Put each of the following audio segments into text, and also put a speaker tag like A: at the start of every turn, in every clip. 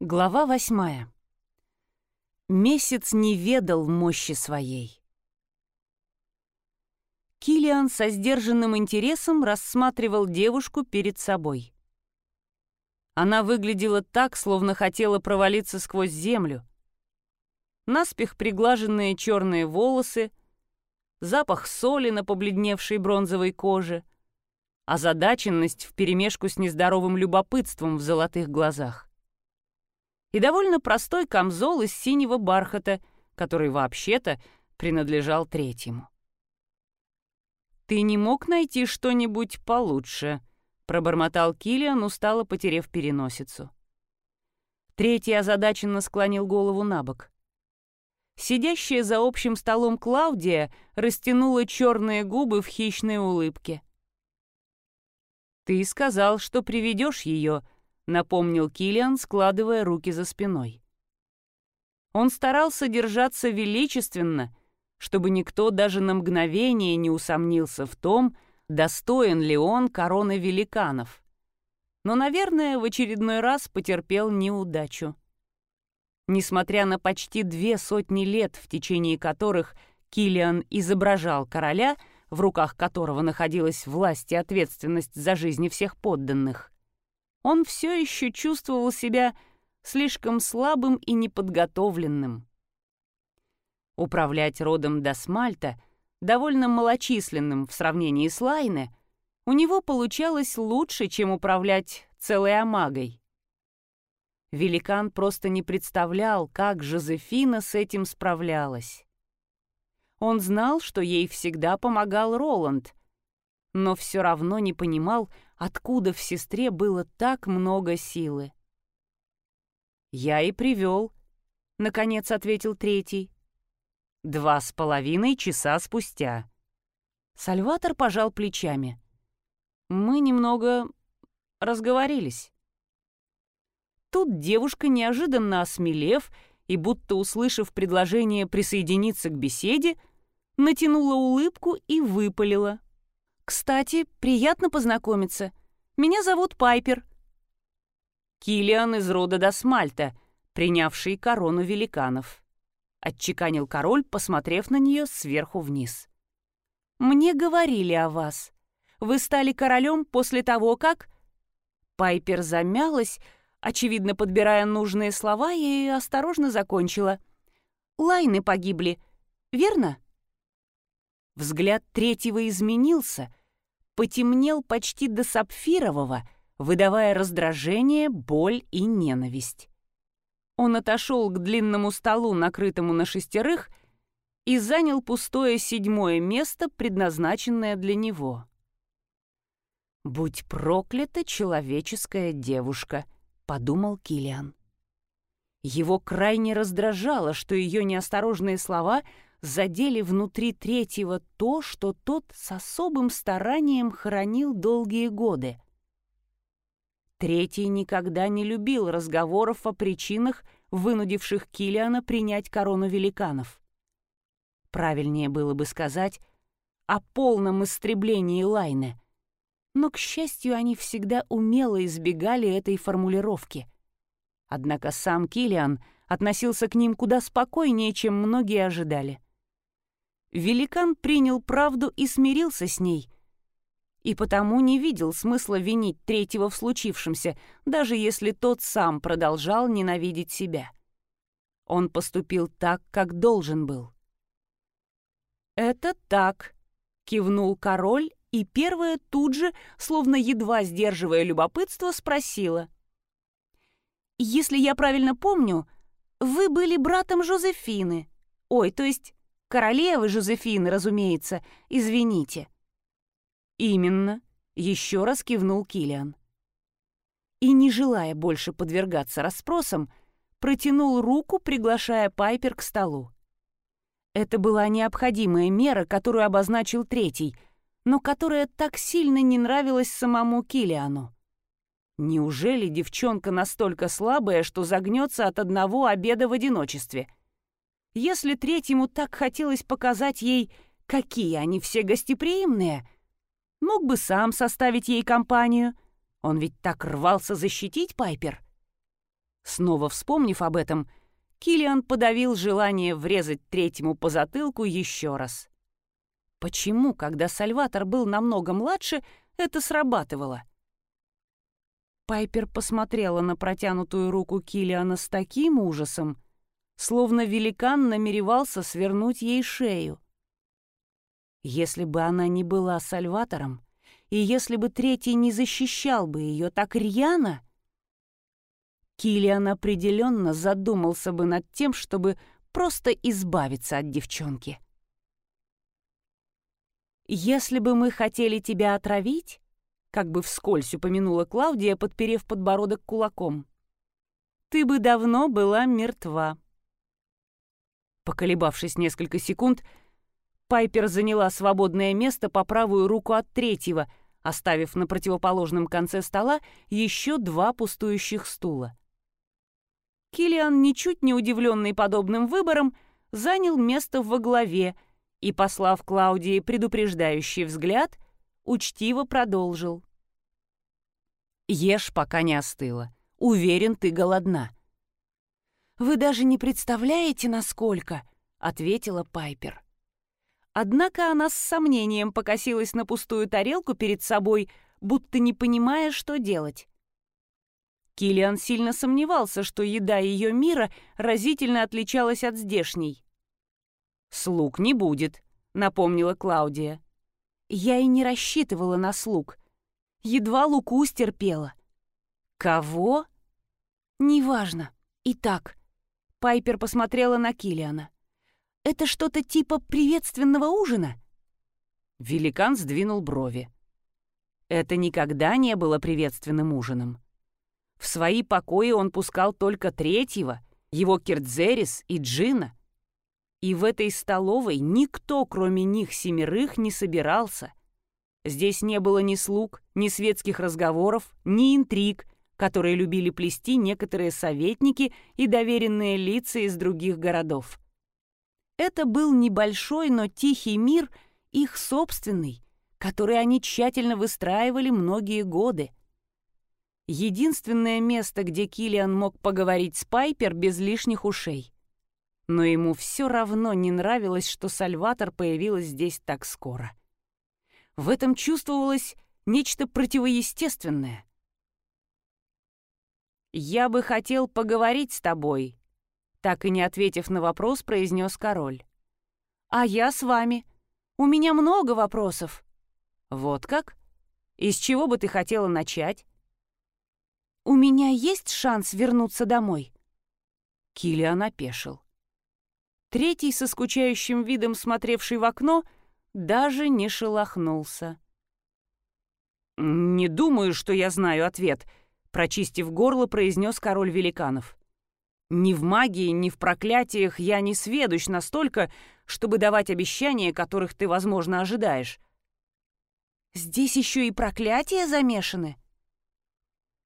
A: Глава восьмая. Месяц не ведал мощи своей. Килиан со сдержанным интересом рассматривал девушку перед собой. Она выглядела так, словно хотела провалиться сквозь землю. Наспех приглаженные черные волосы, запах соли на побледневшей бронзовой коже, озадаченность вперемешку с нездоровым любопытством в золотых глазах и довольно простой камзол из синего бархата, который вообще-то принадлежал третьему. «Ты не мог найти что-нибудь получше?» — пробормотал Киллиан, устало потерев переносицу. Третий озадаченно склонил голову на бок. Сидящая за общим столом Клаудия растянула черные губы в хищной улыбке. «Ты сказал, что приведешь ее», напомнил Килиан, складывая руки за спиной. Он старался держаться величественно, чтобы никто даже на мгновение не усомнился в том, достоин ли он короны великанов. Но, наверное, в очередной раз потерпел неудачу. Несмотря на почти две сотни лет, в течение которых Килиан изображал короля, в руках которого находилась власть и ответственность за жизни всех подданных, он все еще чувствовал себя слишком слабым и неподготовленным. Управлять родом Дасмальта, довольно малочисленным в сравнении с Лайне, у него получалось лучше, чем управлять целой Амагой. Великан просто не представлял, как Жозефина с этим справлялась. Он знал, что ей всегда помогал Роланд, но все равно не понимал, откуда в сестре было так много силы. «Я и привел», — наконец ответил третий. «Два с половиной часа спустя». Сальватор пожал плечами. «Мы немного разговорились». Тут девушка, неожиданно осмелев и будто услышав предложение присоединиться к беседе, натянула улыбку и выпалила. «Кстати, приятно познакомиться. Меня зовут Пайпер». «Киллиан из рода Досмальта, принявший корону великанов», — отчеканил король, посмотрев на нее сверху вниз. «Мне говорили о вас. Вы стали королем после того, как...» Пайпер замялась, очевидно подбирая нужные слова, и осторожно закончила. «Лайны погибли, верно?» Взгляд третьего изменился, потемнел почти до сапфирового, выдавая раздражение, боль и ненависть. Он отошел к длинному столу, накрытому на шестерых, и занял пустое седьмое место, предназначенное для него. «Будь проклята человеческая девушка», — подумал Килиан. Его крайне раздражало, что ее неосторожные слова — задели внутри третьего то, что тот с особым старанием хранил долгие годы. Третий никогда не любил разговоров о причинах, вынудивших Килиана принять корону великанов. Правильнее было бы сказать о полном истреблении Лайны. Но, к счастью, они всегда умело избегали этой формулировки. Однако сам Килиан относился к ним куда спокойнее, чем многие ожидали. Великан принял правду и смирился с ней, и потому не видел смысла винить третьего в случившемся, даже если тот сам продолжал ненавидеть себя. Он поступил так, как должен был. «Это так», — кивнул король, и первая тут же, словно едва сдерживая любопытство, спросила. «Если я правильно помню, вы были братом Жозефины. Ой, то есть Королевы Жозефины, разумеется, извините». «Именно», — еще раз кивнул Килиан. И, не желая больше подвергаться расспросам, протянул руку, приглашая Пайпер к столу. Это была необходимая мера, которую обозначил третий, но которая так сильно не нравилась самому Килиану. Неужели девчонка настолько слабая, что загнется от одного обеда в одиночестве? Если третьему так хотелось показать ей, какие они все гостеприимные, мог бы сам составить ей компанию. Он ведь так рвался защитить Пайпер. Снова вспомнив об этом, Килиан подавил желание врезать третьему по затылку еще раз. Почему, когда Сальватор был намного младше, это срабатывало? Пайпер посмотрела на протянутую руку Килиана с таким ужасом, словно великан намеревался свернуть ей шею. Если бы она не была Сальватором, и если бы третий не защищал бы ее так рьяно, Килиан определенно задумался бы над тем, чтобы просто избавиться от девчонки. «Если бы мы хотели тебя отравить», как бы вскользь упомянула Клаудия, подперев подбородок кулаком, «ты бы давно была мертва». Поколебавшись несколько секунд, Пайпер заняла свободное место по правую руку от третьего, оставив на противоположном конце стола еще два пустующих стула. Килиан, ничуть не удивленный подобным выбором, занял место во главе и, послав Клаудии предупреждающий взгляд, учтиво продолжил. «Ешь, пока не остыла. Уверен, ты голодна». «Вы даже не представляете, насколько», — ответила Пайпер. Однако она с сомнением покосилась на пустую тарелку перед собой, будто не понимая, что делать. Килиан сильно сомневался, что еда ее мира разительно отличалась от здешней. «Слуг не будет», — напомнила Клаудия. «Я и не рассчитывала на слуг. Едва Луку стерпела». «Кого?» «Неважно. Итак». Пайпер посмотрела на Килиана. «Это что-то типа приветственного ужина?» Великан сдвинул брови. Это никогда не было приветственным ужином. В свои покои он пускал только третьего, его Кирдзерис и Джина. И в этой столовой никто, кроме них семерых, не собирался. Здесь не было ни слуг, ни светских разговоров, ни интриг, которые любили плести некоторые советники и доверенные лица из других городов. Это был небольшой, но тихий мир, их собственный, который они тщательно выстраивали многие годы. Единственное место, где Килиан мог поговорить с Пайпер без лишних ушей. Но ему все равно не нравилось, что Сальватор появилась здесь так скоро. В этом чувствовалось нечто противоестественное. «Я бы хотел поговорить с тобой», — так и не ответив на вопрос, произнес король. «А я с вами. У меня много вопросов». «Вот как? Из чего бы ты хотела начать?» «У меня есть шанс вернуться домой?» Килиан опешил. Третий, со скучающим видом смотревший в окно, даже не шелохнулся. «Не думаю, что я знаю ответ», — прочистив горло, произнес король великанов. «Ни в магии, ни в проклятиях я не сведущ настолько, чтобы давать обещания, которых ты, возможно, ожидаешь». «Здесь еще и проклятия замешаны?»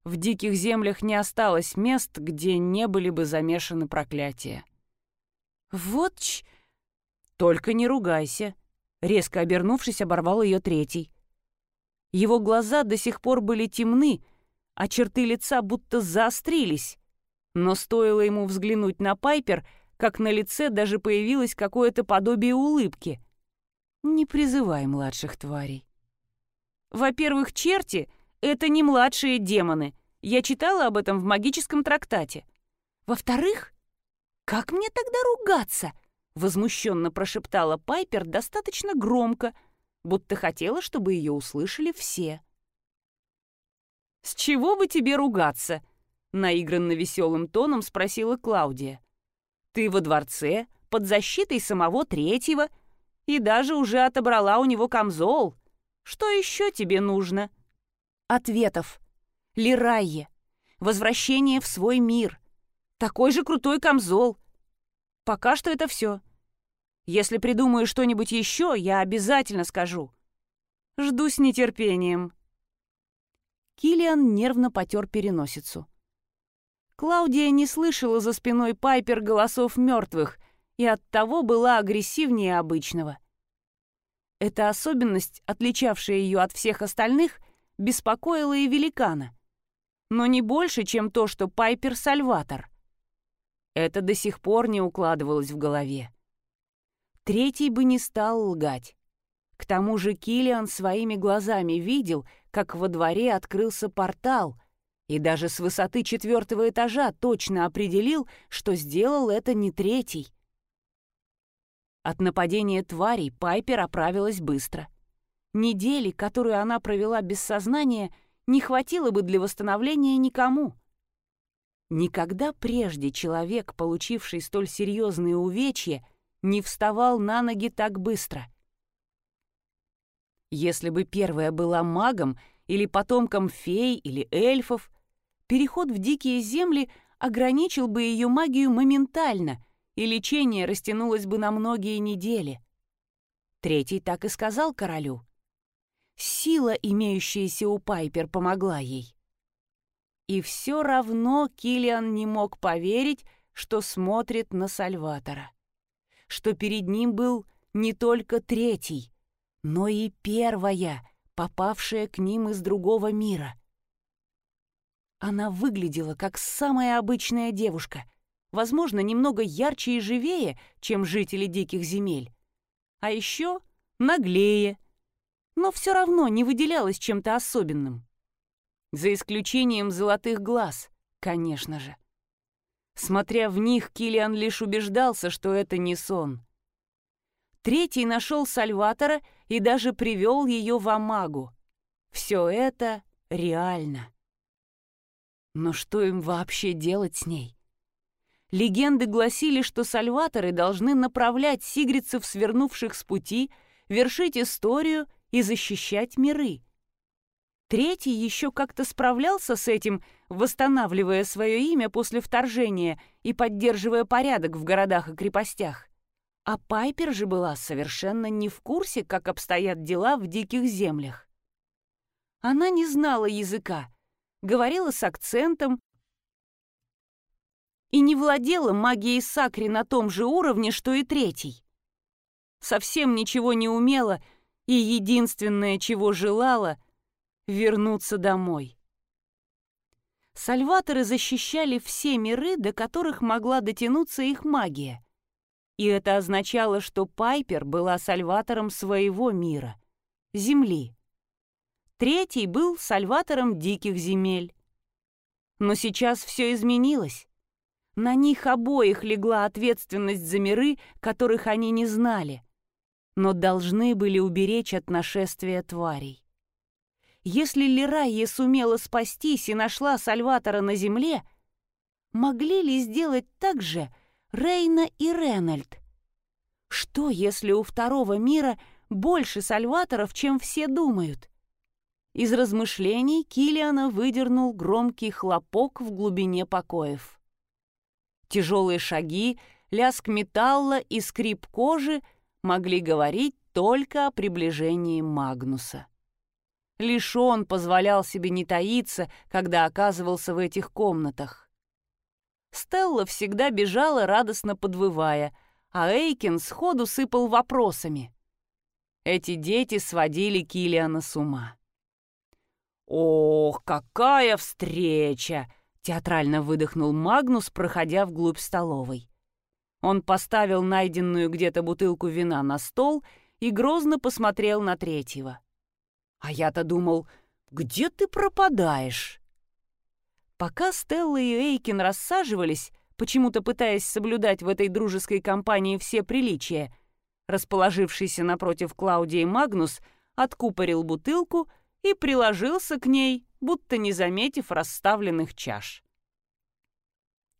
A: В диких землях не осталось мест, где не были бы замешаны проклятия. «Вот ч...» «Только не ругайся», — резко обернувшись, оборвал ее третий. Его глаза до сих пор были темны, а черты лица будто заострились. Но стоило ему взглянуть на Пайпер, как на лице даже появилось какое-то подобие улыбки. «Не призывай младших тварей». «Во-первых, черти — это не младшие демоны. Я читала об этом в магическом трактате. Во-вторых, как мне тогда ругаться? Возмущенно прошептала Пайпер достаточно громко, будто хотела, чтобы ее услышали все. «С чего бы тебе ругаться?» — наигранно веселым тоном спросила Клаудия. «Ты во дворце, под защитой самого третьего, и даже уже отобрала у него камзол. Что еще тебе нужно?» ответов. Лирайе. Возвращение в свой мир. Такой же крутой камзол. Пока что это все. Если придумаю что-нибудь еще, я обязательно скажу. Жду с нетерпением. Килиан нервно потер переносицу. Клаудия не слышала за спиной Пайпер голосов мертвых и оттого была агрессивнее обычного. Эта особенность, отличавшая ее от всех остальных — беспокоило и великана. но не больше, чем то, что Пайпер — Сальватор. Это до сих пор не укладывалось в голове. Третий бы не стал лгать. К тому же Килиан своими глазами видел, как во дворе открылся портал, и даже с высоты четвертого этажа точно определил, что сделал это не третий. От нападения тварей Пайпер оправилась быстро. Недели, которую она провела без сознания, не хватило бы для восстановления никому. Никогда прежде человек, получивший столь серьезные увечья, не вставал на ноги так быстро. Если бы первая была магом или потомком фей или эльфов, переход в дикие земли ограничил бы ее магию моментально, и лечение растянулось бы на многие недели. Третий так и сказал королю. Сила, имеющаяся у Пайпер, помогла ей. И все равно Килиан не мог поверить, что смотрит на Сальватора. Что перед ним был не только третий, но и первая, попавшая к ним из другого мира. Она выглядела как самая обычная девушка, возможно, немного ярче и живее, чем жители диких земель. А еще наглее, но все равно не выделялась чем-то особенным. За исключением золотых глаз, конечно же. Смотря в них, Килиан лишь убеждался, что это не сон. Третий нашел Сальватора и даже привел ее в Амагу. Все это реально. Но что им вообще делать с ней? Легенды гласили, что сальваторы должны направлять сигрицев, свернувших с пути, вершить историю и защищать миры. Третий еще как-то справлялся с этим, восстанавливая свое имя после вторжения и поддерживая порядок в городах и крепостях. А Пайпер же была совершенно не в курсе, как обстоят дела в диких землях. Она не знала языка, говорила с акцентом и не владела магией Сакри на том же уровне, что и третий. Совсем ничего не умела и единственное, чего желала — вернуться домой. Сальваторы защищали все миры, до которых могла дотянуться их магия. И это означало, что Пайпер была сальватором своего мира — Земли. Третий был сальватором диких земель. Но сейчас все изменилось. На них обоих легла ответственность за миры, которых они не знали, но должны были уберечь от нашествия тварей. Если Лирайя сумела спастись и нашла Сальватора на земле, могли ли сделать так же Рейна и Ренальд? Что, если у второго мира больше Сальваторов, чем все думают? Из размышлений Килиана выдернул громкий хлопок в глубине покоев. Тяжелые шаги, лязг металла и скрип кожи могли говорить только о приближении Магнуса. Лишь он позволял себе не таиться, когда оказывался в этих комнатах. Стелла всегда бежала, радостно подвывая, а Эйкин сходу сыпал вопросами. Эти дети сводили Килиана с ума. «Ох, какая встреча!» — театрально выдохнул Магнус, проходя вглубь столовой. Он поставил найденную где-то бутылку вина на стол и грозно посмотрел на третьего. А я-то думал, где ты пропадаешь? Пока Стелла и Эйкин рассаживались, почему-то пытаясь соблюдать в этой дружеской компании все приличия, расположившийся напротив Клаудии Магнус откупорил бутылку и приложился к ней, будто не заметив расставленных чаш.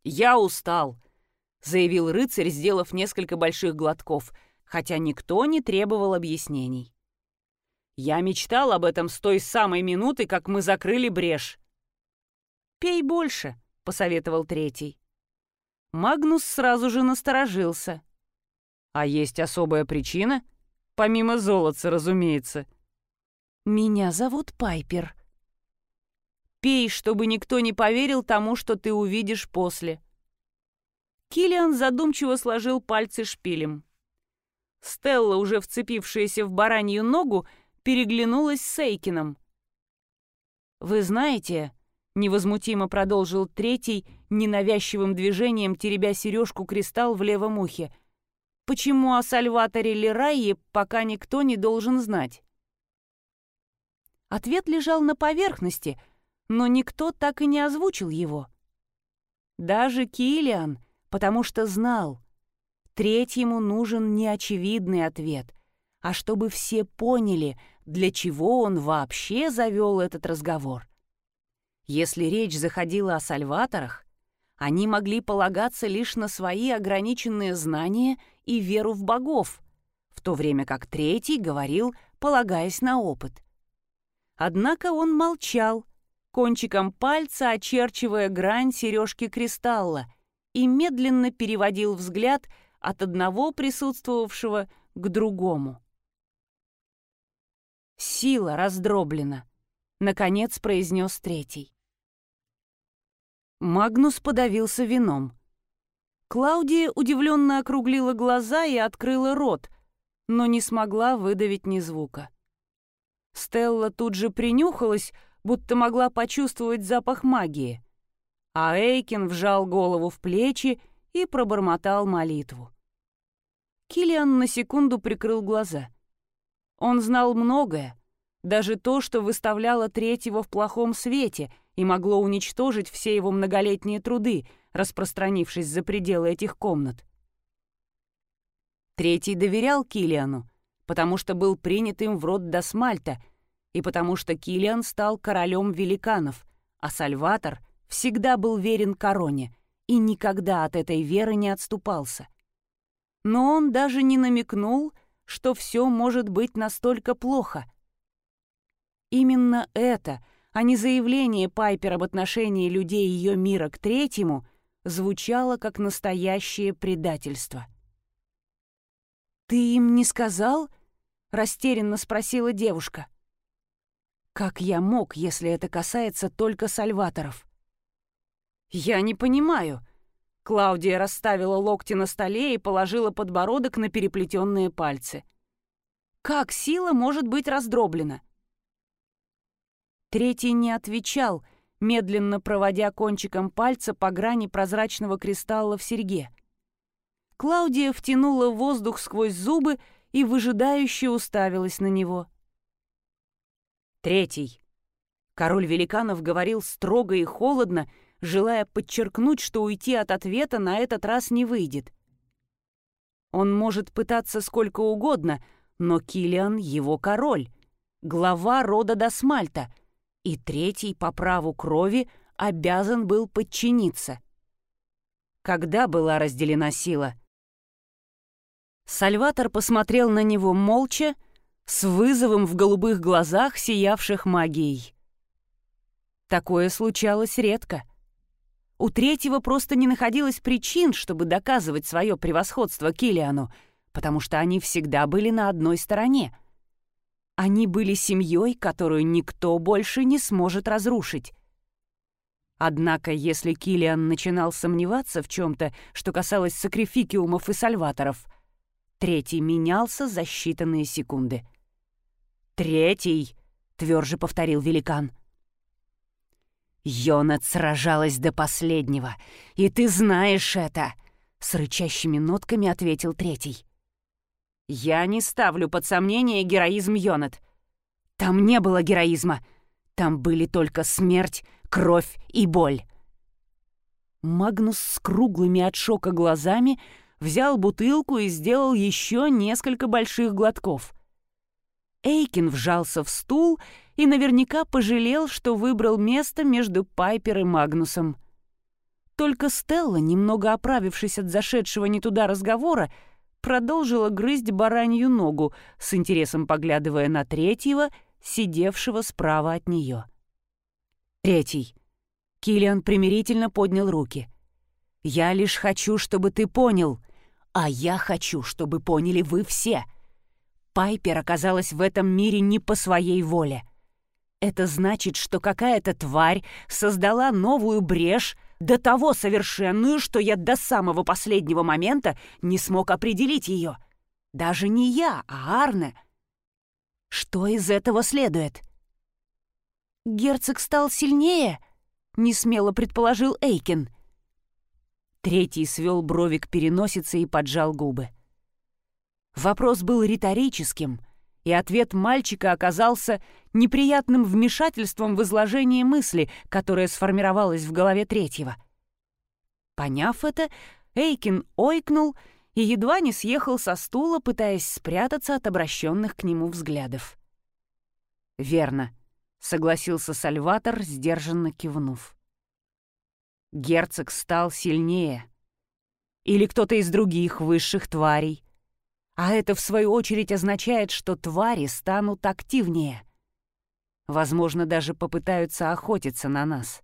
A: «Я устал», — заявил рыцарь, сделав несколько больших глотков, хотя никто не требовал объяснений. Я мечтал об этом с той самой минуты, как мы закрыли брешь. «Пей больше», — посоветовал третий. Магнус сразу же насторожился. «А есть особая причина?» «Помимо золотца, разумеется». «Меня зовут Пайпер». «Пей, чтобы никто не поверил тому, что ты увидишь после». Килиан задумчиво сложил пальцы шпилем. Стелла, уже вцепившаяся в баранью ногу, переглянулась с Эйкином. «Вы знаете, Невозмутимо продолжил третий, ненавязчивым движением теребя сережку кристалл в левом ухе. Почему о Сальваторе Лерайе пока никто не должен знать? Ответ лежал на поверхности, но никто так и не озвучил его. Даже Килиан, потому что знал, третьему нужен не очевидный ответ, а чтобы все поняли, для чего он вообще завел этот разговор. Если речь заходила о сальваторах, они могли полагаться лишь на свои ограниченные знания и веру в богов, в то время как третий говорил, полагаясь на опыт. Однако он молчал, кончиком пальца очерчивая грань сережки кристалла, и медленно переводил взгляд от одного присутствовавшего к другому. «Сила раздроблена», — наконец произнес третий. Магнус подавился вином. Клаудия удивленно округлила глаза и открыла рот, но не смогла выдавить ни звука. Стелла тут же принюхалась, будто могла почувствовать запах магии, а Эйкин вжал голову в плечи и пробормотал молитву. Килиан на секунду прикрыл глаза. Он знал многое, даже то, что выставляло третьего в плохом свете — и могло уничтожить все его многолетние труды, распространившись за пределы этих комнат. Третий доверял Килиану, потому что был принят им в род Досмальта, и потому что Килиан стал королем великанов, а Сальватор всегда был верен короне и никогда от этой веры не отступался. Но он даже не намекнул, что все может быть настолько плохо. Именно это — а не заявление Пайпер об отношении людей ее мира к третьему, звучало как настоящее предательство. «Ты им не сказал?» — растерянно спросила девушка. «Как я мог, если это касается только сальваторов?» «Я не понимаю». Клаудия расставила локти на столе и положила подбородок на переплетенные пальцы. «Как сила может быть раздроблена?» Третий не отвечал, медленно проводя кончиком пальца по грани прозрачного кристалла в серьге. Клаудия втянула воздух сквозь зубы и выжидающе уставилась на него. Третий. Король великанов говорил строго и холодно, желая подчеркнуть, что уйти от ответа на этот раз не выйдет. Он может пытаться сколько угодно, но Килиан его король, глава рода Досмальта — и третий по праву крови обязан был подчиниться. Когда была разделена сила? Сальватор посмотрел на него молча, с вызовом в голубых глазах, сиявших магией. Такое случалось редко. У третьего просто не находилось причин, чтобы доказывать свое превосходство Килиану, потому что они всегда были на одной стороне — они были семьей, которую никто больше не сможет разрушить. Однако, если Килиан начинал сомневаться в чем-то, что касалось сакрификиумов и сальваторов, третий менялся за считанные секунды. «Третий!» — тверже повторил великан. «Йонат сражалась до последнего, и ты знаешь это!» — с рычащими нотками ответил третий. Я не ставлю под сомнение героизм Йонат. Там не было героизма. Там были только смерть, кровь и боль. Магнус с круглыми от шока глазами взял бутылку и сделал еще несколько больших глотков. Эйкин вжался в стул и наверняка пожалел, что выбрал место между Пайпер и Магнусом. Только Стелла, немного оправившись от зашедшего не туда разговора, продолжила грызть баранью ногу, с интересом поглядывая на третьего, сидевшего справа от нее. Третий. Килиан примирительно поднял руки. «Я лишь хочу, чтобы ты понял, а я хочу, чтобы поняли вы все. Пайпер оказалась в этом мире не по своей воле. Это значит, что какая-то тварь создала новую брешь, до того совершенную, что я до самого последнего момента не смог определить ее. Даже не я, а Арне. Что из этого следует? Герцог стал сильнее? — несмело предположил Эйкин. Третий свел брови к переносице и поджал губы. Вопрос был риторическим, и ответ мальчика оказался неприятным вмешательством в изложение мысли, которое сформировалось в голове третьего. Поняв это, Эйкин ойкнул и едва не съехал со стула, пытаясь спрятаться от обращенных к нему взглядов. «Верно», — согласился Сальватор, сдержанно кивнув. Герцог стал сильнее. Или кто-то из других высших тварей. А это, в свою очередь, означает, что твари станут активнее. Возможно, даже попытаются охотиться на нас.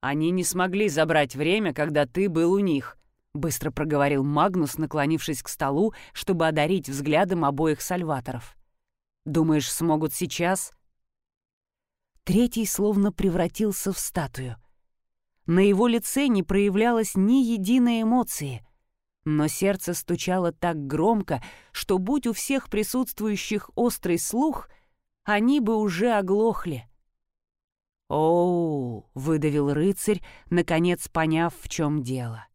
A: «Они не смогли забрать время, когда ты был у них», — быстро проговорил Магнус, наклонившись к столу, чтобы одарить взглядом обоих сальваторов. «Думаешь, смогут сейчас?» Третий словно превратился в статую. На его лице не проявлялось ни единой эмоции, но сердце стучало так громко, что, будь у всех присутствующих острый слух, они бы уже оглохли. «Оу!» — выдавил рыцарь, наконец поняв, в чем дело.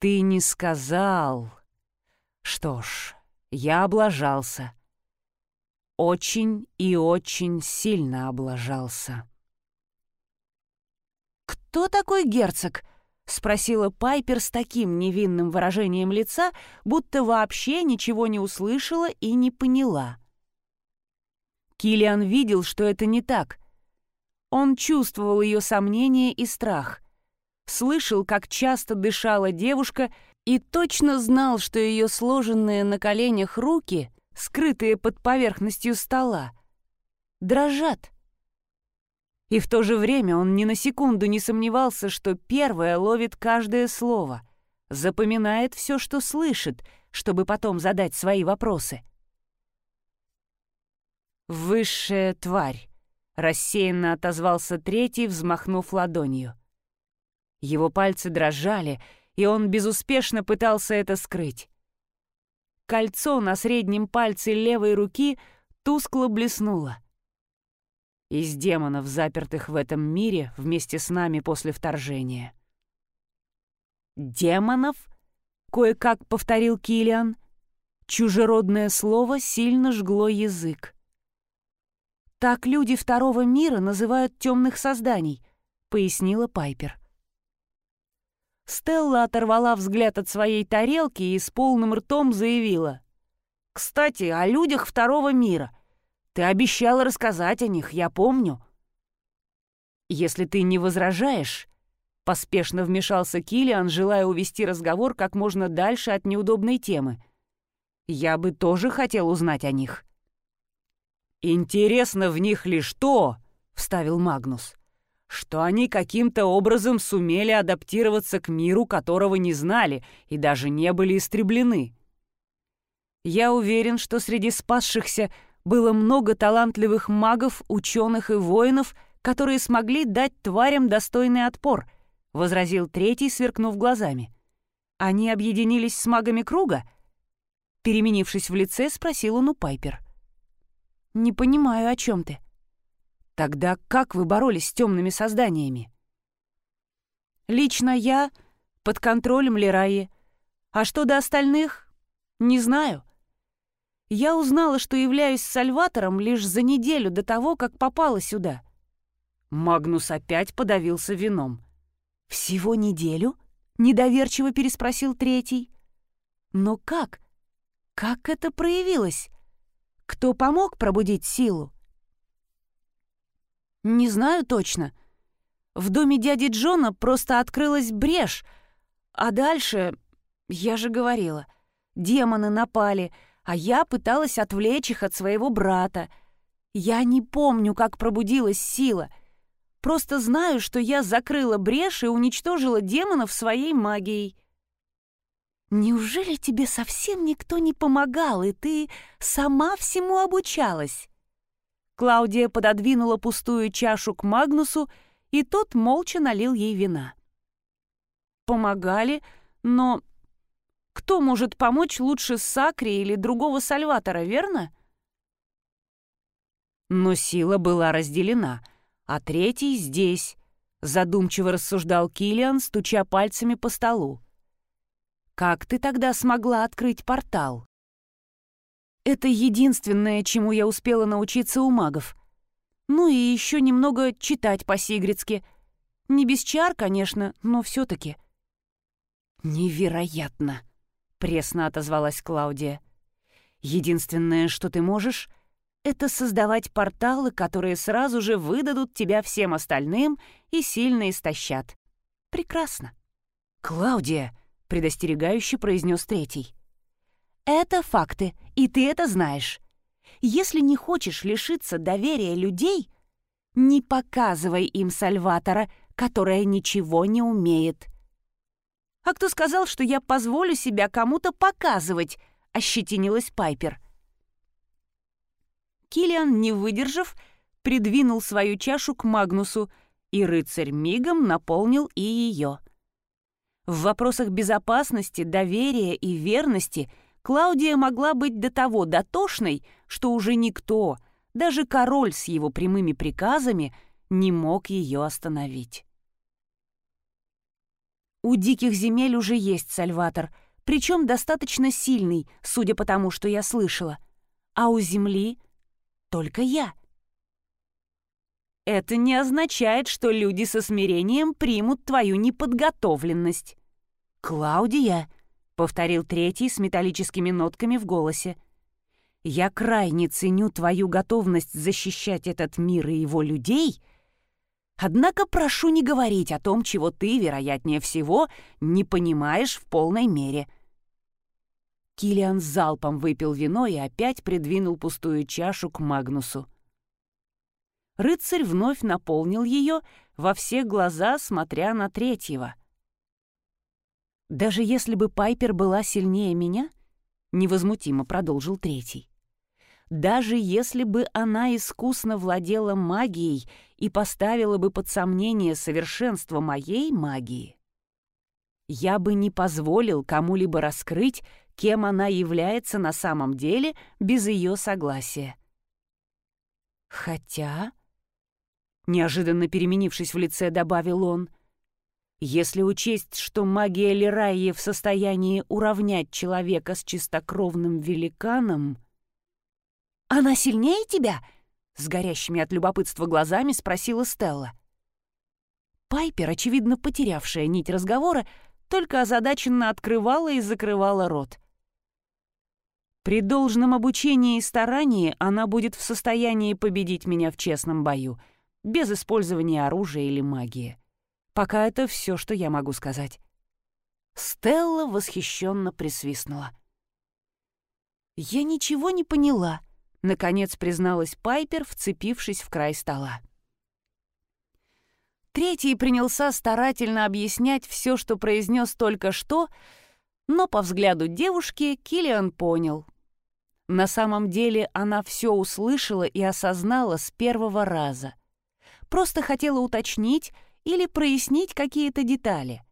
A: «Ты не сказал...» «Что ж, я облажался. Очень и очень сильно облажался».
B: «Кто такой герцог?» — спросила Пайпер с таким невинным выражением лица, будто вообще ничего не услышала и не поняла.
A: Килиан видел, что это не так. Он чувствовал ее сомнения и страх. Слышал, как часто дышала девушка, и точно знал, что ее сложенные на коленях руки, скрытые под поверхностью стола, дрожат. И в то же время он ни на секунду не сомневался, что первая ловит каждое слово, запоминает все, что слышит, чтобы потом задать свои вопросы. «Высшая тварь», — рассеянно отозвался третий, взмахнув ладонью. Его пальцы дрожали, и он безуспешно пытался это скрыть. Кольцо на среднем пальце левой руки тускло блеснуло из демонов, запертых в этом мире вместе с нами после вторжения. «Демонов?» — кое-как повторил Килиан. Чужеродное слово сильно жгло язык. «Так люди второго мира называют темных созданий», — пояснила Пайпер. Стелла оторвала взгляд от своей тарелки и с полным ртом заявила. «Кстати, о людях второго мира — ты обещала рассказать о них, я помню». «Если ты не возражаешь...» Поспешно вмешался Килиан, желая увести разговор как можно дальше от неудобной темы. «Я бы тоже хотел узнать о них». «Интересно в них лишь то», — вставил Магнус, «что они каким-то образом сумели адаптироваться к миру, которого не знали и даже не были истреблены. Я уверен, что среди спасшихся было много талантливых магов, ученых и воинов, которые смогли дать тварям достойный отпор, — возразил третий, сверкнув глазами. Они объединились с магами круга? Переменившись в лице, спросил он у Пайпер. «Не понимаю, о чем ты». «Тогда как вы боролись с темными созданиями?» «Лично я под контролем Лираи. А что до остальных? Не знаю. Я узнала, что являюсь сальватором лишь за неделю до того, как попала сюда. Магнус опять подавился вином. «Всего неделю?» — недоверчиво переспросил третий. «Но как? Как это проявилось? Кто помог пробудить силу?» «Не знаю точно. В доме дяди Джона просто открылась брешь, а дальше, я же говорила, демоны напали — а я пыталась отвлечь их от своего брата. Я не помню, как пробудилась сила. Просто знаю, что я закрыла брешь и уничтожила демонов своей магией. Неужели тебе совсем никто не помогал, и ты сама всему обучалась? Клаудия пододвинула пустую чашу к Магнусу, и тот молча налил ей вина. Помогали, но кто может помочь лучше Сакри или другого Сальватора, верно? Но сила была разделена,
B: а третий здесь, задумчиво рассуждал Килиан, стуча пальцами по столу. Как ты тогда смогла открыть портал? Это единственное, чему я успела научиться у магов. Ну и еще немного читать по-сигрицки. Не без чар, конечно, но все-таки. «Невероятно!» — пресно отозвалась Клаудия. «Единственное, что ты можешь, это создавать порталы, которые сразу же выдадут тебя всем остальным и сильно истощат. Прекрасно». «Клаудия!» — предостерегающе произнес третий. «Это факты, и ты это знаешь. Если не хочешь лишиться доверия людей, не показывай им Сальватора, которая ничего не умеет. «А кто сказал, что я позволю себя кому-то показывать?» — ощетинилась Пайпер. Килиан, не выдержав, придвинул свою чашу к Магнусу, и рыцарь мигом наполнил и ее. В вопросах безопасности, доверия и верности Клаудия могла быть до того дотошной, что уже никто, даже король с его прямыми приказами, не мог ее остановить. У диких земель уже есть Сальватор, причем достаточно сильный, судя по тому, что я слышала. А у земли только я. Это не означает, что люди со смирением примут твою неподготовленность. «Клаудия», — повторил третий с металлическими нотками в голосе, — «я крайне ценю твою готовность защищать этот мир и его людей», — Однако прошу не говорить о том, чего ты, вероятнее всего, не понимаешь в полной мере». Килиан залпом выпил вино и опять придвинул пустую чашу к Магнусу. Рыцарь вновь наполнил ее, во все глаза смотря на третьего. «Даже если бы Пайпер была сильнее меня», — невозмутимо продолжил третий, даже если бы она искусно владела магией и поставила бы под сомнение совершенство моей магии, я бы не позволил кому-либо раскрыть, кем она является на самом деле без ее согласия. Хотя, неожиданно переменившись в лице, добавил он, если учесть, что магия Лерайи в состоянии уравнять человека с чистокровным великаном, «Она сильнее тебя?» — с горящими от любопытства глазами спросила Стелла. Пайпер, очевидно потерявшая нить разговора, только озадаченно открывала и закрывала рот. При должном обучении и старании она будет в состоянии победить меня в честном бою, без использования оружия или магии. Пока это все, что я могу сказать. Стелла восхищенно присвистнула. «Я ничего не поняла», Наконец призналась Пайпер, вцепившись в край стола. Третий принялся старательно объяснять все, что произнес только что, но по взгляду девушки Килиан понял. На самом деле она все услышала и осознала с первого раза. Просто хотела уточнить или прояснить какие-то детали.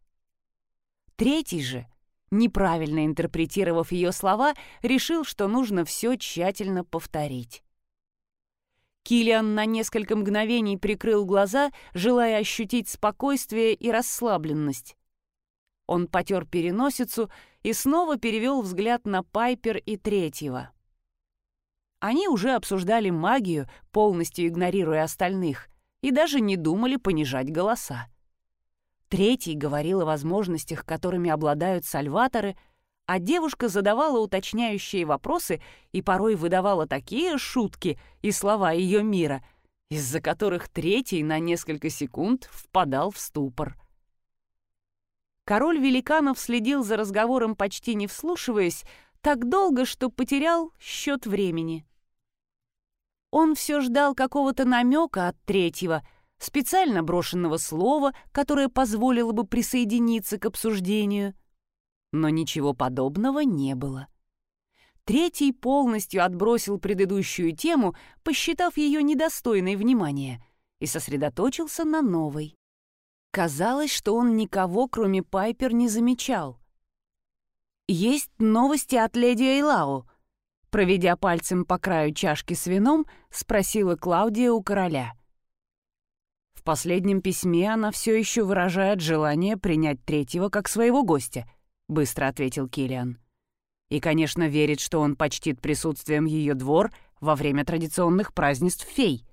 B: Третий же неправильно интерпретировав ее слова, решил, что нужно все тщательно повторить. Килиан на несколько мгновений прикрыл глаза, желая ощутить спокойствие и расслабленность. Он потер переносицу и снова перевел взгляд на Пайпер и третьего. Они уже обсуждали магию, полностью игнорируя остальных, и даже не думали понижать голоса. Третий говорил о возможностях, которыми обладают сальваторы, а девушка задавала уточняющие вопросы и порой выдавала такие шутки и слова ее мира, из-за которых третий на несколько секунд впадал в ступор. Король великанов следил за разговором, почти не вслушиваясь, так долго, что потерял счет времени. Он все ждал какого-то намека от третьего — специально брошенного слова, которое позволило бы присоединиться к обсуждению. Но ничего подобного не было. Третий полностью отбросил предыдущую тему, посчитав ее недостойной внимания, и сосредоточился на новой. Казалось, что он никого, кроме Пайпер, не замечал. «Есть новости от леди Эйлау», проведя пальцем по краю чашки с вином, спросила Клаудия у короля. В последнем письме она все еще выражает желание принять третьего как своего гостя, быстро ответил Килиан. И, конечно, верит, что он почтит присутствием ее двор во время традиционных празднеств фей.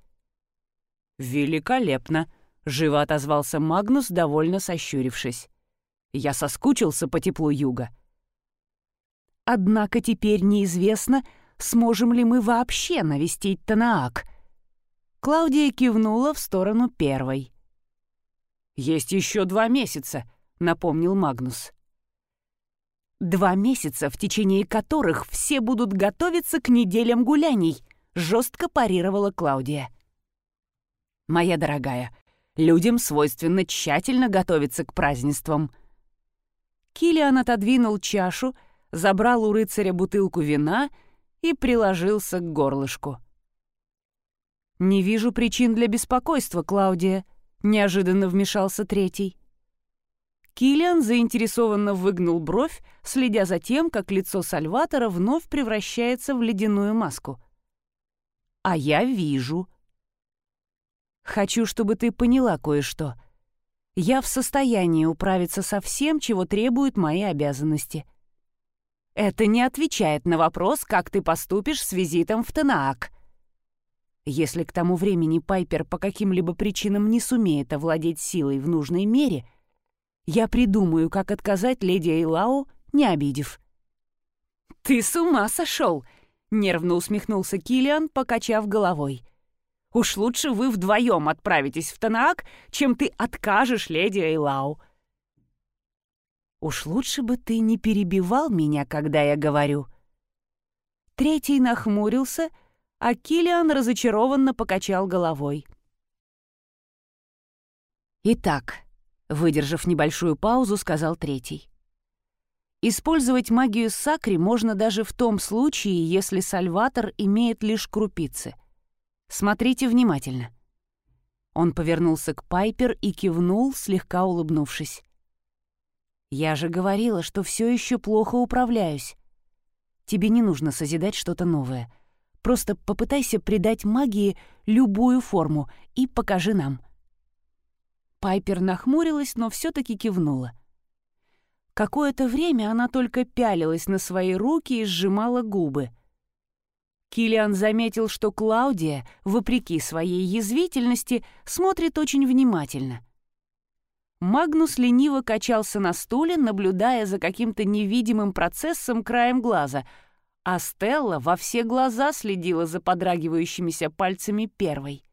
B: «Великолепно!» — живо отозвался Магнус, довольно сощурившись. «Я соскучился по теплу юга». «Однако теперь неизвестно, сможем ли мы вообще навестить Танаак». Клаудия кивнула в сторону первой. «Есть еще два месяца», — напомнил Магнус. «Два месяца, в течение которых все будут готовиться к неделям гуляний», — жестко парировала Клаудия. «Моя дорогая, людям свойственно тщательно готовиться к празднествам». Килиан отодвинул чашу, забрал у рыцаря бутылку вина и приложился к горлышку. «Не вижу причин для беспокойства, Клаудия», — неожиданно вмешался третий. Килиан заинтересованно выгнул бровь, следя за тем, как лицо Сальватора вновь превращается в ледяную маску. «А я вижу», Хочу, чтобы ты поняла кое-что. Я в состоянии управиться со всем, чего требуют мои обязанности. Это не отвечает на вопрос, как ты поступишь с визитом в Танаак. Если к тому времени Пайпер по каким-либо причинам не сумеет овладеть силой в нужной мере, я придумаю, как отказать леди Эйлау, не обидев. «Ты с ума сошел!» — нервно усмехнулся Килиан, покачав головой. — Уж лучше вы вдвоем отправитесь в Танаак, чем ты откажешь леди Эйлау. Уж лучше бы ты не перебивал меня, когда я говорю. Третий нахмурился, а Килиан разочарованно покачал головой. Итак, выдержав небольшую паузу, сказал третий. Использовать магию Сакри можно даже в том случае, если Сальватор имеет лишь крупицы — Смотрите внимательно». Он повернулся к Пайпер и кивнул, слегка улыбнувшись. «Я же говорила, что все еще плохо управляюсь. Тебе не нужно созидать что-то новое. Просто попытайся придать магии любую форму и покажи нам». Пайпер нахмурилась, но все-таки кивнула. Какое-то время она только пялилась на свои руки и сжимала губы. Килиан заметил, что Клаудия, вопреки своей язвительности, смотрит очень внимательно. Магнус лениво качался на стуле, наблюдая за каким-то невидимым процессом краем глаза, а Стелла во все глаза следила за подрагивающимися пальцами первой.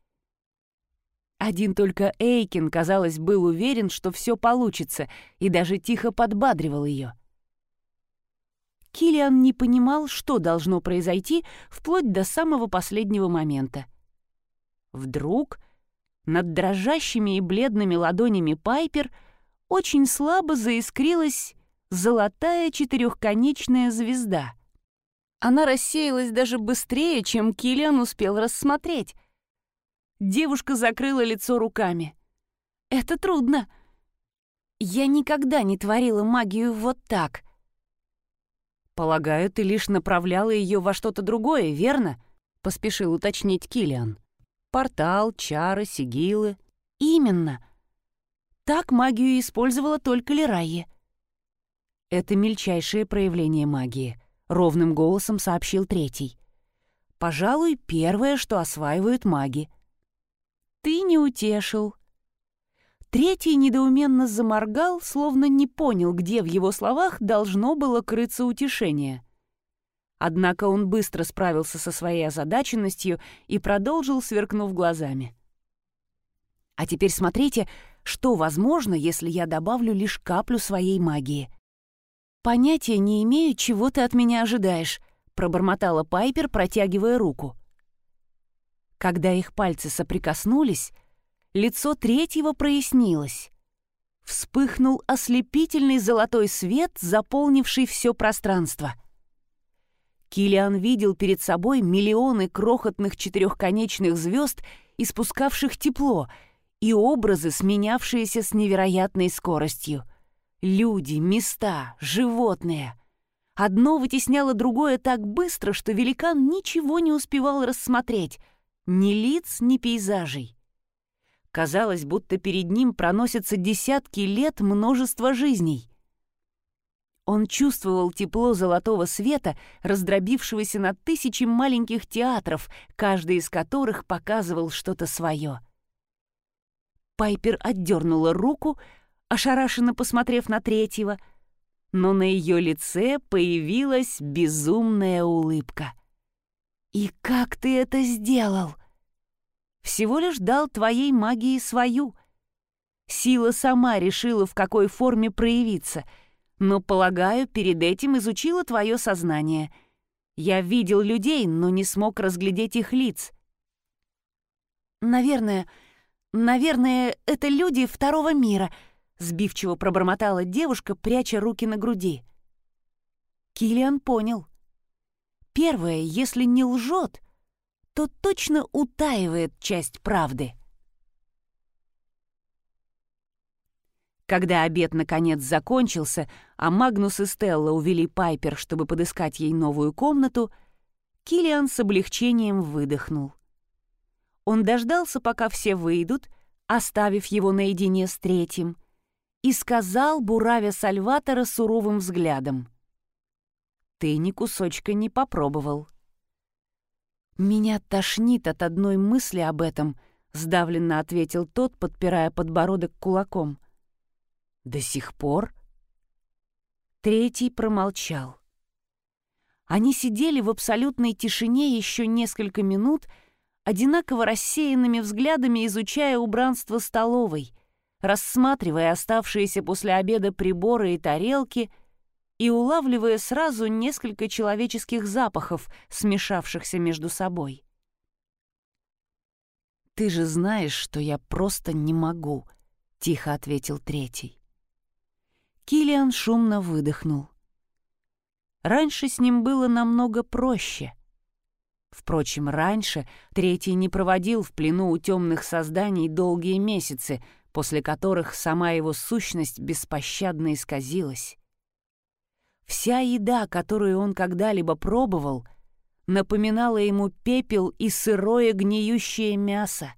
B: Один только Эйкин, казалось, был уверен, что все получится, и даже тихо подбадривал ее. — Килиан не понимал, что должно произойти вплоть до самого последнего момента. Вдруг над дрожащими и бледными ладонями Пайпер очень слабо заискрилась золотая четырехконечная звезда. Она рассеялась даже быстрее, чем Килиан успел рассмотреть. Девушка закрыла лицо руками. «Это трудно. Я никогда не творила магию вот так», «Полагаю, ты лишь направляла ее во что-то другое, верно?» — поспешил уточнить Килиан. «Портал, чары, сигилы». «Именно. Так магию использовала только Лерайе». «Это мельчайшее проявление магии», — ровным голосом сообщил третий. «Пожалуй, первое, что осваивают маги». «Ты не утешил», Третий недоуменно заморгал, словно не понял, где в его словах должно было крыться утешение. Однако он быстро справился со своей озадаченностью и продолжил, сверкнув глазами. «А теперь смотрите, что возможно, если я добавлю лишь каплю своей магии». «Понятия не имею, чего ты от меня ожидаешь», — пробормотала Пайпер, протягивая руку. Когда их пальцы соприкоснулись, лицо третьего прояснилось. Вспыхнул ослепительный золотой свет, заполнивший все пространство. Килиан видел перед собой миллионы крохотных четырехконечных звезд, испускавших тепло, и образы, сменявшиеся с невероятной скоростью. Люди, места, животные. Одно вытесняло другое так быстро, что великан ничего не успевал рассмотреть. Ни лиц, ни пейзажей. Казалось, будто перед ним проносятся десятки лет множества жизней. Он чувствовал тепло золотого света, раздробившегося на тысячи маленьких театров, каждый из которых показывал что-то свое. Пайпер отдернула руку, ошарашенно посмотрев на третьего, но на ее лице появилась безумная улыбка. «И как ты это сделал?» «Всего лишь дал твоей магии свою. Сила сама решила, в какой форме проявиться, но, полагаю, перед этим изучила твое сознание. Я видел людей, но не смог разглядеть их лиц». «Наверное, наверное, это люди второго мира», — сбивчиво пробормотала девушка, пряча руки на груди. Килиан понял. Первое, если не лжет, то точно утаивает часть правды. Когда обед наконец закончился, а Магнус и Стелла увели Пайпер, чтобы подыскать ей новую комнату, Килиан с облегчением выдохнул. Он дождался, пока все выйдут, оставив его наедине с третьим, и сказал, буравя Сальватора суровым взглядом. «Ты ни кусочка не попробовал». «Меня тошнит от одной мысли об этом», — сдавленно ответил тот, подпирая подбородок кулаком. «До сих пор?» Третий промолчал. Они сидели в абсолютной тишине еще несколько минут, одинаково рассеянными взглядами изучая убранство столовой — рассматривая оставшиеся после обеда приборы и тарелки и улавливая сразу несколько человеческих запахов, смешавшихся между собой. «Ты же знаешь, что я просто не могу», — тихо ответил третий. Килиан шумно выдохнул. Раньше с ним было намного проще. Впрочем, раньше третий не проводил в плену у темных созданий долгие месяцы, после которых сама его сущность беспощадно исказилась. Вся еда, которую он когда-либо пробовал, напоминала ему пепел и сырое гниющее мясо.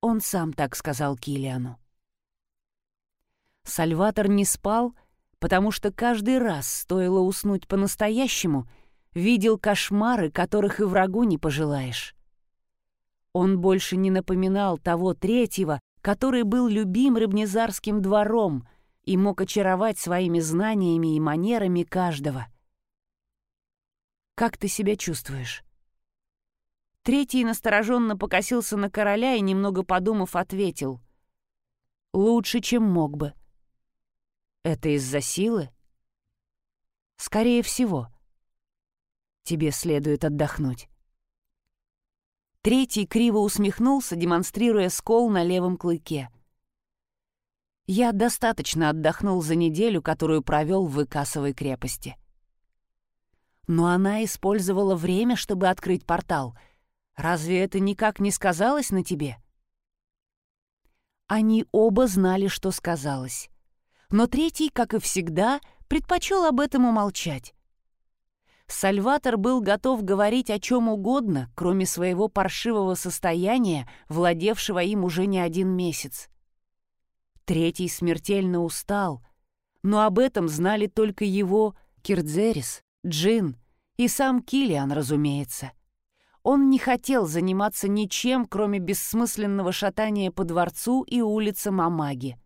B: Он сам так сказал Килиану. Сальватор не спал, потому что каждый раз, стоило уснуть по-настоящему, видел кошмары, которых и врагу не пожелаешь. Он больше не напоминал того третьего, который был любим рыбнезарским двором и мог очаровать своими знаниями и манерами каждого. «Как ты себя чувствуешь?» Третий настороженно покосился на короля и, немного подумав, ответил. «Лучше, чем мог бы». «Это из-за силы?» «Скорее всего. Тебе следует отдохнуть». Третий криво усмехнулся, демонстрируя скол на левом клыке. Я достаточно отдохнул за неделю, которую провел в Икасовой крепости. Но она использовала время, чтобы открыть портал. Разве это никак не сказалось на тебе? Они оба знали, что сказалось. Но третий, как и всегда, предпочел об этом умолчать. Сальватор был готов говорить о чем угодно, кроме своего паршивого состояния, владевшего им уже не один месяц. Третий смертельно устал, но об этом знали только его Кирдзерис, Джин и сам Килиан, разумеется. Он не хотел заниматься ничем, кроме бессмысленного шатания по дворцу и улицам Амаги.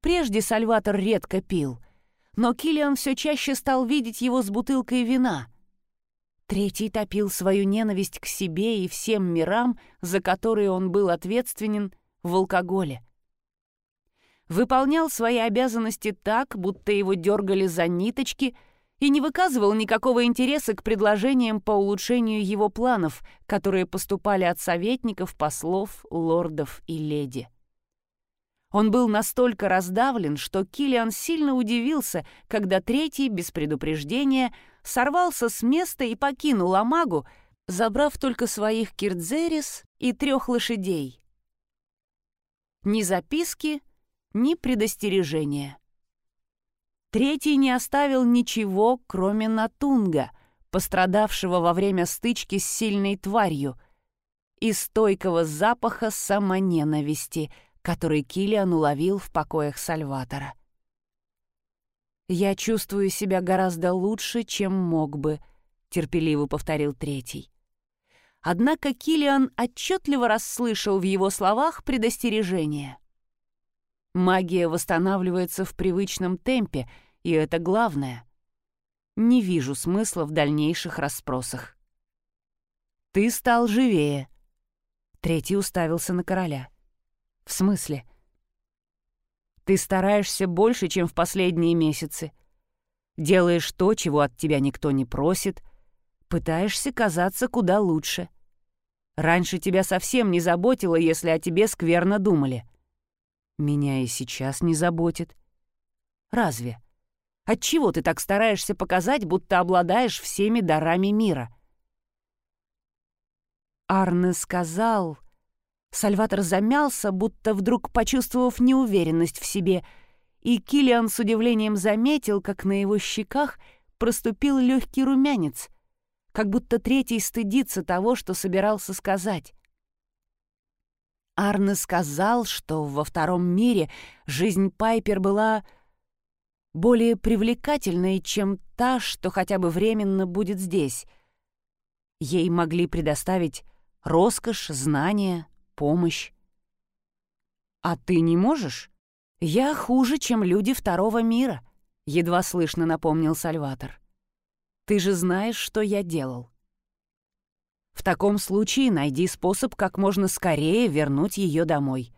B: Прежде Сальватор редко пил — но Килиан все чаще стал видеть его с бутылкой вина. Третий топил свою ненависть к себе и всем мирам, за которые он был ответственен, в алкоголе. Выполнял свои обязанности так, будто его дергали за ниточки, и не выказывал никакого интереса к предложениям по улучшению его планов, которые поступали от советников, послов, лордов и леди. Он был настолько раздавлен, что Килиан сильно удивился, когда третий, без предупреждения, сорвался с места и покинул Амагу, забрав только своих кирдзерис и трех лошадей. Ни записки, ни предостережения. Третий не оставил ничего, кроме Натунга, пострадавшего во время стычки с сильной тварью, и стойкого запаха самоненависти, который Килиан уловил в покоях Сальватора. «Я чувствую себя гораздо лучше, чем мог бы», — терпеливо повторил третий. Однако Килиан отчетливо расслышал в его словах предостережение. Магия восстанавливается в привычном темпе, и это главное. Не вижу смысла в дальнейших расспросах. «Ты стал живее», — третий уставился на короля. «В смысле?» Ты стараешься больше, чем в последние месяцы. Делаешь то, чего от тебя никто не просит. Пытаешься казаться куда лучше. Раньше тебя совсем не заботило, если о тебе скверно думали. Меня и сейчас не заботит. Разве? Отчего ты так стараешься показать, будто обладаешь всеми дарами мира? Арне сказал... Сальватор замялся, будто вдруг почувствовав неуверенность в себе, и Килиан с удивлением заметил, как на его щеках проступил легкий румянец, как будто третий стыдится того, что собирался сказать. Арне сказал, что во втором мире жизнь Пайпер была более привлекательной, чем та, что хотя бы временно будет здесь. Ей могли предоставить роскошь, знания, помощь. «А ты не можешь?» «Я хуже, чем люди второго мира», — едва слышно напомнил Сальватор. «Ты же знаешь, что я делал». «В таком случае найди способ как можно скорее вернуть ее домой.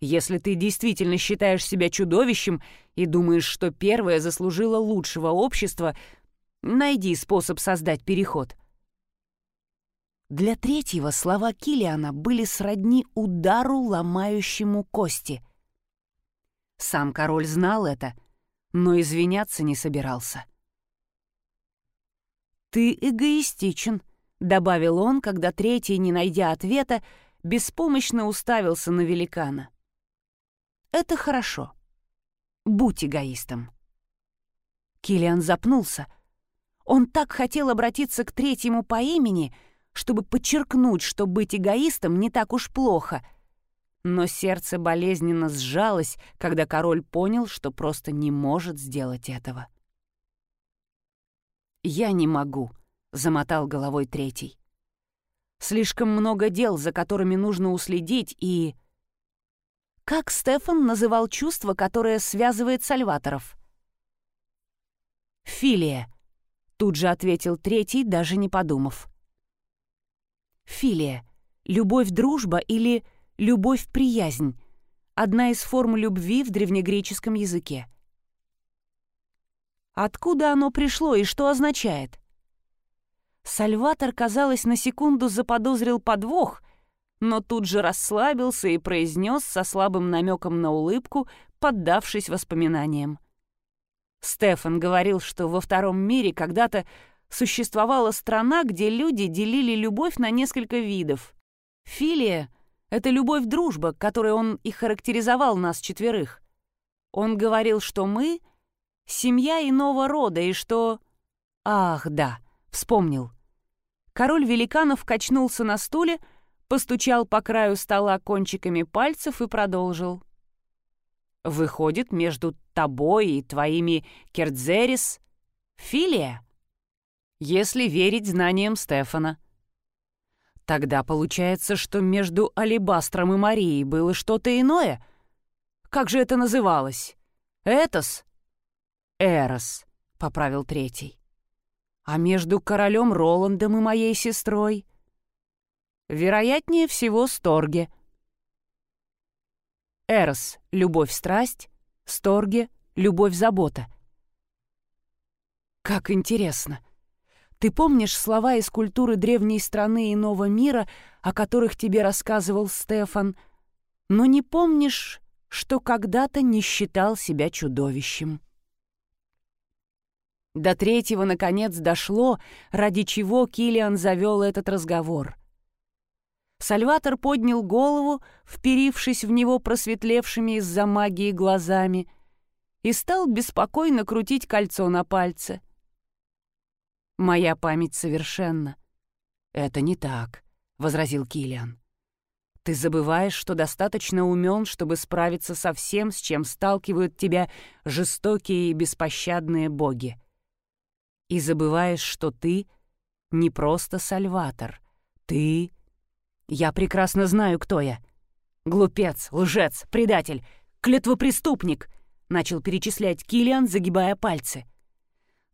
B: Если ты действительно считаешь себя чудовищем и думаешь, что первое заслужило лучшего общества, найди способ создать переход. Для третьего слова Килиана были сродни удару, ломающему кости. Сам король знал это, но извиняться не собирался. «Ты эгоистичен», — добавил он, когда третий, не найдя ответа, беспомощно уставился на великана. «Это хорошо. Будь эгоистом». Килиан запнулся. Он так хотел обратиться к третьему по имени — чтобы подчеркнуть, что быть эгоистом не так уж плохо. Но сердце болезненно сжалось, когда король понял, что просто не может сделать этого. «Я не могу», — замотал головой третий. «Слишком много дел, за которыми нужно уследить, и...» Как Стефан называл чувство, которое связывает сальваторов? «Филия», — тут же ответил третий, даже не подумав. Филия — любовь-дружба или любовь-приязнь — одна из форм любви в древнегреческом языке. Откуда оно пришло и что означает? Сальватор, казалось, на секунду заподозрил подвох, но тут же расслабился и произнес со слабым намеком на улыбку, поддавшись воспоминаниям. Стефан говорил, что во втором мире когда-то существовала страна, где люди делили любовь на несколько видов. Филия — это любовь-дружба, которой он и характеризовал нас четверых. Он говорил, что мы — семья иного рода, и что... Ах, да, вспомнил. Король великанов качнулся на стуле, постучал по краю стола кончиками пальцев и продолжил. «Выходит, между тобой и твоими Кердзерис — филия?» Если верить знаниям Стефана. Тогда получается, что между Алибастром и Марией было что-то иное. Как же это называлось? Этос? Эрос, поправил третий. А между королем Роландом и моей сестрой? Вероятнее всего, Сторге. Эрос — любовь-страсть, Сторге — любовь-забота. Как интересно — ты помнишь слова из культуры древней страны иного мира, о которых тебе рассказывал Стефан, но не помнишь, что когда-то не считал себя чудовищем. До третьего, наконец, дошло, ради чего Килиан завел этот разговор. Сальватор поднял голову, вперившись в него просветлевшими из-за магии глазами, и стал беспокойно крутить кольцо на пальце — Моя память совершенна. Это не так. — возразил Килиан. «Ты забываешь, что достаточно умен, чтобы справиться со всем, с чем сталкивают тебя жестокие и беспощадные боги. И забываешь, что ты не просто Сальватор. Ты... Я прекрасно знаю, кто я. Глупец, лжец, предатель, клетвопреступник!» — начал перечислять Килиан, загибая пальцы.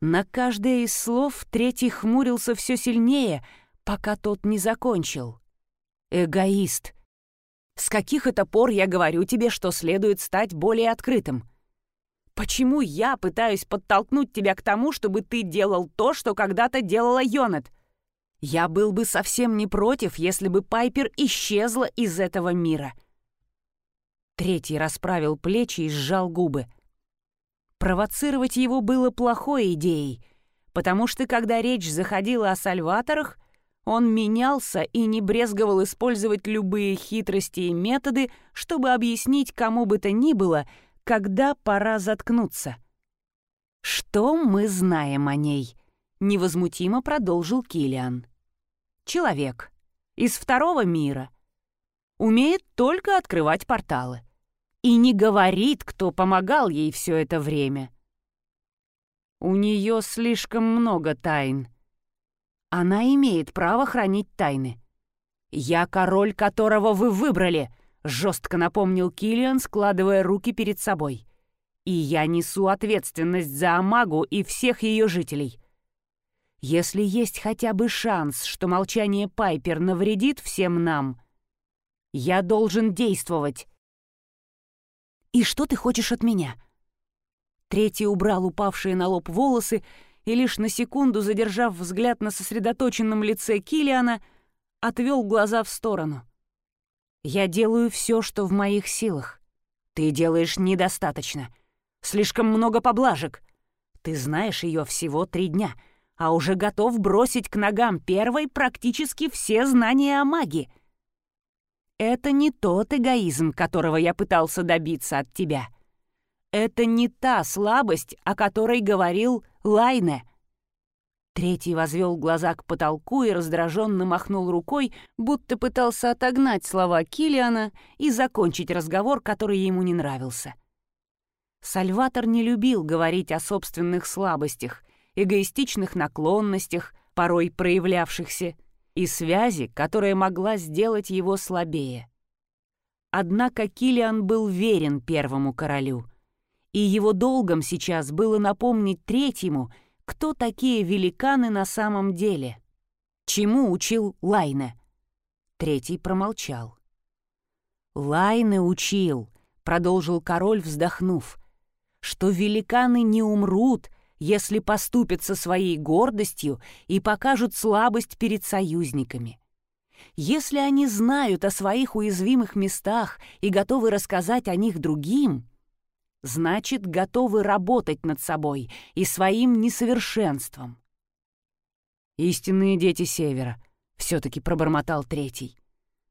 B: На каждое из слов третий хмурился все сильнее, пока тот не закончил. «Эгоист! С каких это пор я говорю тебе, что следует стать более открытым? Почему я пытаюсь подтолкнуть тебя к тому, чтобы ты делал то, что когда-то делала Йонет? Я был бы совсем не против, если бы Пайпер исчезла из этого мира». Третий расправил плечи и сжал губы — Провоцировать его было плохой идеей, потому что когда речь заходила о сальваторах, он менялся и не брезговал использовать любые хитрости и методы, чтобы объяснить кому бы то ни было, когда пора заткнуться. «Что мы знаем о ней?» — невозмутимо продолжил Килиан. «Человек. Из второго мира. Умеет только открывать порталы и не говорит, кто помогал ей все это время. У нее слишком много тайн. Она имеет право хранить тайны. «Я король, которого вы выбрали», — жестко напомнил Киллиан, складывая руки перед собой. «И я несу ответственность за Амагу и всех ее жителей. Если есть хотя бы шанс, что молчание Пайпер навредит всем нам, я должен действовать, «И что ты хочешь от меня?» Третий убрал упавшие на лоб волосы и лишь на секунду, задержав взгляд на сосредоточенном лице Килиана, отвел глаза в сторону. «Я делаю все, что в моих силах. Ты делаешь недостаточно. Слишком много поблажек. Ты знаешь ее всего три дня, а уже готов бросить к ногам первой практически все знания о магии. Это не тот эгоизм, которого я пытался добиться от тебя. Это не та слабость, о которой говорил Лайне. Третий возвел глаза к потолку и раздраженно махнул рукой, будто пытался отогнать слова Килиана и закончить разговор, который ему не нравился. Сальватор не любил говорить о собственных слабостях, эгоистичных наклонностях, порой проявлявшихся, и связи, которая могла сделать его слабее. Однако Килиан был верен первому королю, и его долгом сейчас было напомнить третьему, кто такие великаны на самом деле. Чему учил Лайне? Третий промолчал. Лайне учил, продолжил король, вздохнув, что великаны не умрут, если поступят со своей гордостью и покажут слабость перед союзниками. Если они знают о своих уязвимых местах и готовы рассказать о них другим, значит, готовы работать над собой и своим несовершенством. «Истинные дети Севера», — все-таки пробормотал третий,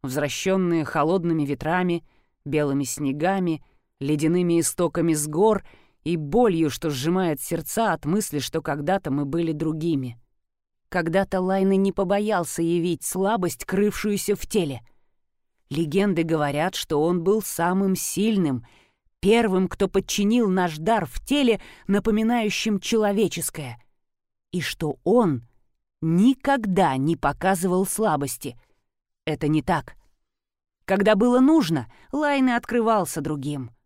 B: возвращенные холодными ветрами, белыми снегами, ледяными истоками с гор — и болью, что сжимает сердца от мысли, что когда-то мы были другими. Когда-то Лайны не побоялся явить слабость, крывшуюся в теле. Легенды говорят, что он был самым сильным, первым, кто подчинил наш дар в теле, напоминающим человеческое, и что он никогда не показывал слабости. Это не так. Когда было нужно, Лайны открывался другим —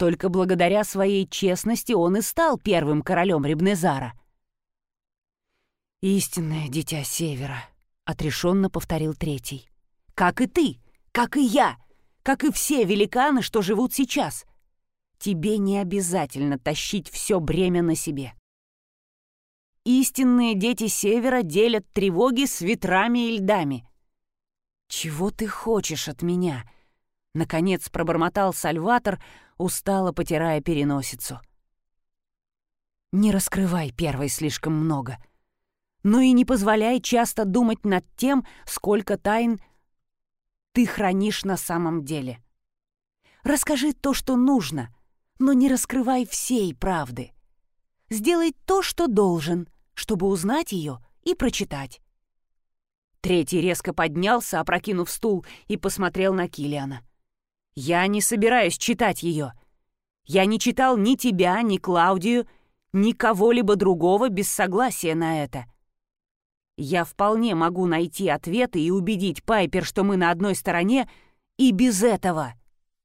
B: только благодаря своей честности он и стал первым королем Рибнезара. «Истинное дитя Севера», — отрешенно повторил третий. «Как и ты, как и я, как и все великаны, что живут сейчас. Тебе не обязательно тащить все бремя на себе. Истинные дети Севера делят тревоги с ветрами и льдами. Чего ты хочешь от меня?» Наконец пробормотал Сальватор, устало потирая переносицу. Не раскрывай первой слишком много. Но и не позволяй часто думать над тем, сколько тайн ты хранишь на самом деле. Расскажи то, что нужно, но не раскрывай всей правды. Сделай то, что должен, чтобы узнать ее и прочитать. Третий резко поднялся, опрокинув стул, и посмотрел на Килиана. «Я не собираюсь читать ее. Я не читал ни тебя, ни Клаудию, ни кого-либо другого без согласия на это. Я вполне могу найти ответы и убедить Пайпер, что мы на одной стороне, и без этого.